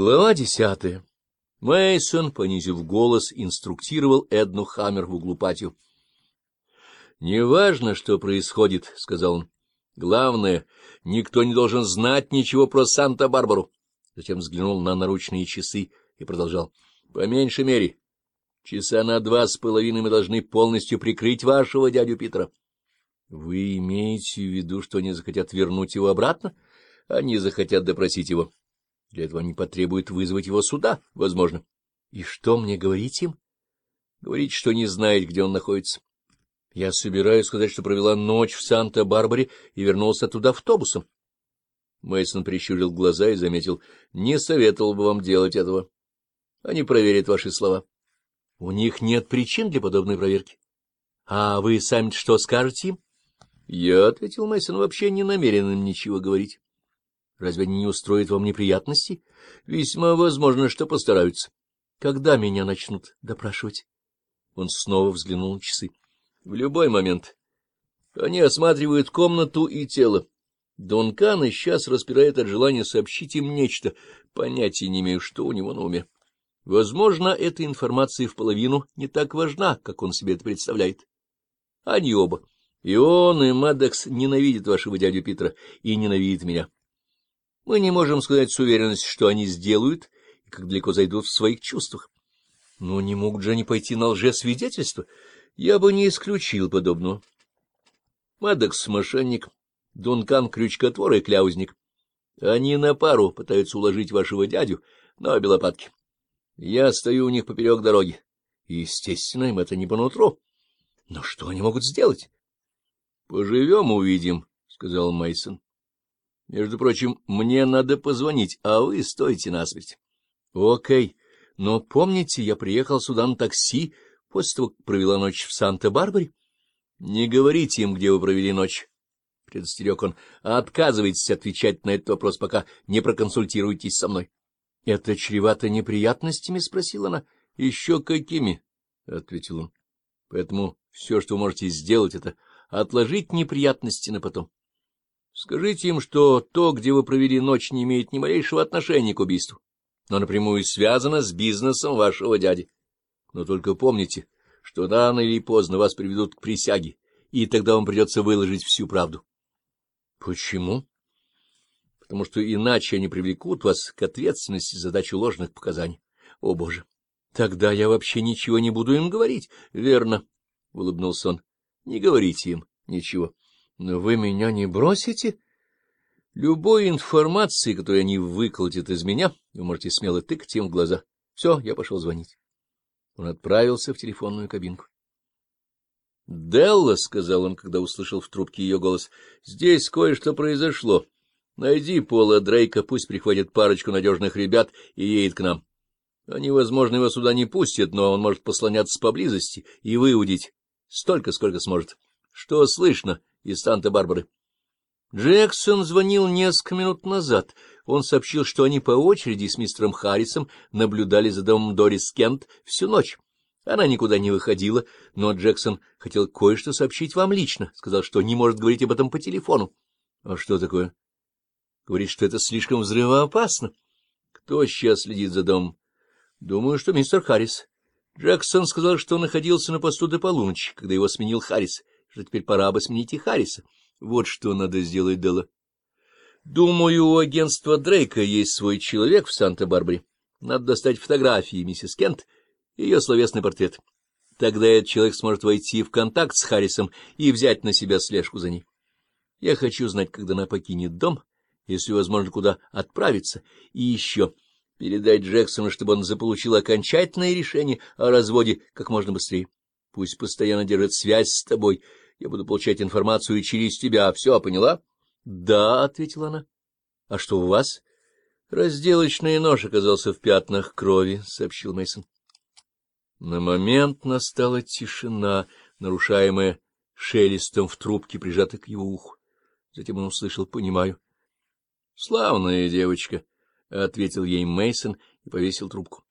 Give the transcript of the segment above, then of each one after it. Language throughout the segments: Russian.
Глава десятая. Мейсон, понизив голос, инструктировал Эдну Хаммер в углу патио. «Неважно, что происходит», — сказал он. «Главное, никто не должен знать ничего про Санта-Барбару». Затем взглянул на наручные часы и продолжал. «По меньшей мере, часа на два с половиной мы должны полностью прикрыть вашего дядю Питера». «Вы имеете в виду, что они захотят вернуть его обратно? Они захотят допросить его». Для этого они потребуют вызвать его сюда, возможно. И что мне говорить им? Говорить, что не знает, где он находится. Я собираюсь сказать, что провела ночь в Санта-Барбаре и вернулся оттуда автобусом. Мейсон прищурил глаза и заметил, не советовал бы вам делать этого. Они проверят ваши слова. У них нет причин для подобной проверки. А вы сами что скажете им? Я ответил Мейсон, вообще не намерен им ничего говорить. Разве они не устроят вам неприятности? Весьма возможно, что постараются. Когда меня начнут допрашивать? Он снова взглянул на часы. В любой момент. Они осматривают комнату и тело. Дункан сейчас распирает от желания сообщить им нечто. Понятия не имею, что у него на уме. Возможно, эта информация в половину не так важна, как он себе это представляет. Они оба. И он, и Мадекс ненавидят вашего дядю Питера и ненавидят меня. Мы не можем сказать с уверенностью, что они сделают и как далеко зайдут в своих чувствах. Но не могут же они пойти на лжесвидетельство? А Я бы не исключил подобного. Мадокс, — мошенник, Дункан — крючкотвор и кляузник. Они на пару пытаются уложить вашего дядю но обелопатки. Я стою у них поперек дороги. Естественно, им это не по нутру. Но что они могут сделать? — Поживем — увидим, — сказал Мейсон. Между прочим, мне надо позвонить, а вы стойте насмерть. — Окей, но помните, я приехал сюда на такси после того, как провела ночь в Санта-Барбаре? — Не говорите им, где вы провели ночь, — предостерег он, — а отказывайтесь отвечать на этот вопрос, пока не проконсультируетесь со мной. — Это чревато неприятностями? — спросила она. — Еще какими? — ответил он. — Поэтому все, что вы можете сделать, — это отложить неприятности на потом. — Скажите им, что то, где вы провели ночь, не имеет ни малейшего отношения к убийству, но напрямую связано с бизнесом вашего дяди. Но только помните, что рано или поздно вас приведут к присяге, и тогда вам придется выложить всю правду. — Почему? — Потому что иначе они привлекут вас к ответственности за дачу ложных показаний. — О, Боже! Тогда я вообще ничего не буду им говорить. — Верно, — улыбнулся он. — Не говорите им ничего. — но вы меня не бросите? Любой информации, которую они выколотят из меня, вы можете смело тыкать им в глаза. Все, я пошел звонить. Он отправился в телефонную кабинку. — Делла, — сказал он, когда услышал в трубке ее голос, — здесь кое-что произошло. Найди Пола Дрейка, пусть прихватит парочку надежных ребят и едет к нам. Они, возможно, его сюда не пустят, но он может послоняться поблизости и выудить столько, сколько сможет. — Что слышно? из Санта-Барбары. Джексон звонил несколько минут назад. Он сообщил, что они по очереди с мистером Харрисом наблюдали за домом Дорис Кент всю ночь. Она никуда не выходила, но Джексон хотел кое-что сообщить вам лично. Сказал, что не может говорить об этом по телефону. — А что такое? — Говорит, что это слишком взрывоопасно. — Кто сейчас следит за домом? — Думаю, что мистер Харрис. Джексон сказал, что он находился на посту до полуночи, когда его сменил Харрис. — что теперь пора бы сменить и Харриса. Вот что надо сделать, Делла. Думаю, у агентства Дрейка есть свой человек в Санта-Барбаре. Надо достать фотографии миссис Кент и ее словесный портрет. Тогда этот человек сможет войти в контакт с Харрисом и взять на себя слежку за ней. Я хочу знать, когда она покинет дом, если возможно, куда отправиться. И еще передать Джексону, чтобы он заполучил окончательное решение о разводе как можно быстрее. Пусть постоянно держит связь с тобой — я буду получать информацию через тебя. Все, поняла? — Да, — ответила она. — А что у вас? — Разделочный нож оказался в пятнах крови, — сообщил Мейсон. На момент настала тишина, нарушаемая шелестом в трубке, прижатой к его уху. Затем он услышал «понимаю». — Славная девочка, — ответил ей Мейсон и повесил трубку.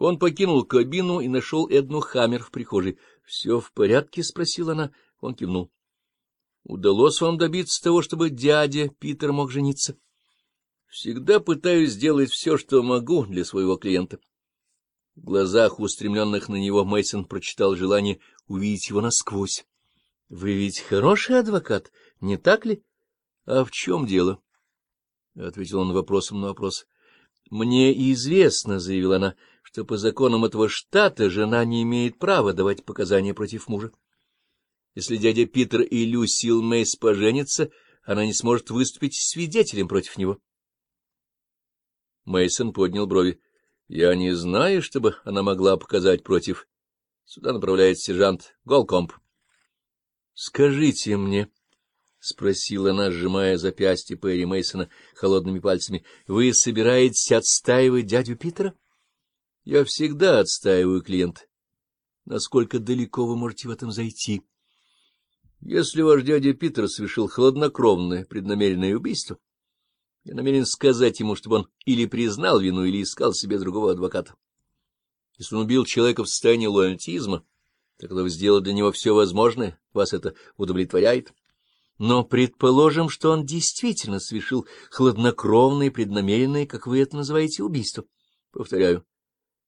Он покинул кабину и нашел Эдну Хаммер в прихожей. Все в порядке? — спросила она. Он кивнул. — Удалось вам добиться того, чтобы дядя Питер мог жениться? — Всегда пытаюсь сделать все, что могу для своего клиента. В глазах, устремленных на него, Мейсон прочитал желание увидеть его насквозь. — Вы ведь хороший адвокат, не так ли? — А в чем дело? — ответил он вопросом на вопрос. — Мне известно, — заявила она, что по законам этого штата жена не имеет права давать показания против мужа. Если дядя Питер и Люсил Мейс поженятся, она не сможет выступить свидетелем против него. Мейсон поднял брови. — Я не знаю, чтобы она могла показать против. Сюда направляет сержант Голкомп. — Скажите мне, — спросила она, сжимая запястье Пэри Мейсона холодными пальцами, — вы собираетесь отстаивать дядю Питера? Я всегда отстаиваю клиент. Насколько далеко вы можете в этом зайти? Если ваш дядя Питер совершил хладнокровное преднамеренное убийство, я намерен сказать ему, чтобы он или признал вину, или искал себе другого адвоката. Если он убил человека в состоянии лояльтизма, тогда вы сделали для него все возможное, вас это удовлетворяет. Но предположим, что он действительно совершил хладнокровное, преднамеренное, как вы это называете, убийство. Повторяю,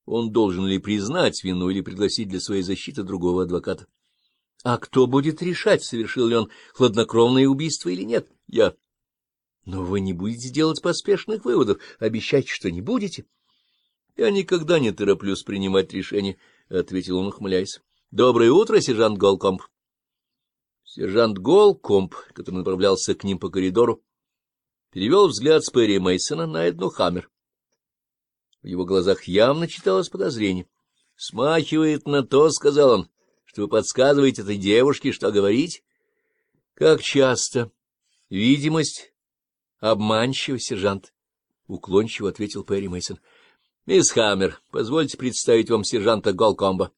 он должен ли признать вину или пригласить для своей защиты другого адвоката? А кто будет решать, совершил ли он хладнокровное убийство или нет? Я. Но вы не будете делать поспешных выводов, обещать, что не будете. Я никогда не тороплюсь принимать решения, — ответил он, ухмыляясь. Доброе утро, сержант Голкомп. Сержант Голкомп, который направлялся к ним по коридору, перевел взгляд с Перри Мейсона на Эдну Хаммер. В его глазах явно читалось подозрение. — Смахивает на то, — сказал он, — что вы подсказываете этой девушке, что говорить. — Как часто. — Видимость. — Обманчиво, сержант, — уклончиво ответил Перри Мейсон. Мисс Хаммер, позвольте представить вам сержанта Голкомба.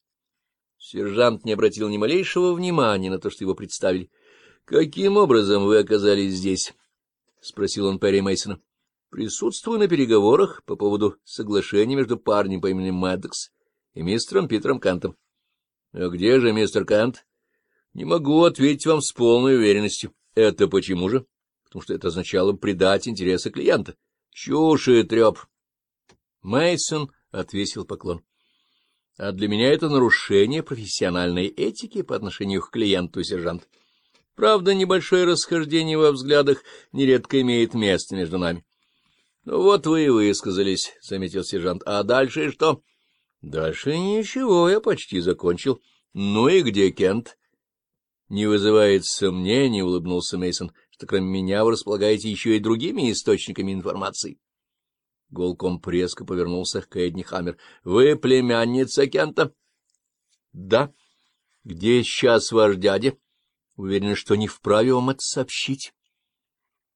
Сержант не обратил ни малейшего внимания на то, что его представили. — Каким образом вы оказались здесь? — спросил он Перри Мейсона присутствую на переговорах по поводу соглашения между парнем по имени Мэддокс и мистером Питером Кантом. — А где же мистер Кант? — Не могу ответить вам с полной уверенностью. — Это почему же? — Потому что это означало предать интересы клиента. — Чушь и треп. Мейсон отвесил поклон. — А для меня это нарушение профессиональной этики по отношению к клиенту, сержант. Правда, небольшое расхождение во взглядах нередко имеет место между нами. —— Ну вот вы и высказались, — заметил сержант. — А дальше что? — Дальше ничего, я почти закончил. — Ну и где Кент? — Не вызывает сомнений, — улыбнулся мейсон что кроме меня вы располагаете еще и другими источниками информации. Голком резко повернулся к Эдни Хаммер. — Вы племянница Кента? — Да. — Где сейчас ваш дядя? — Уверен, что не вправе вам это сообщить.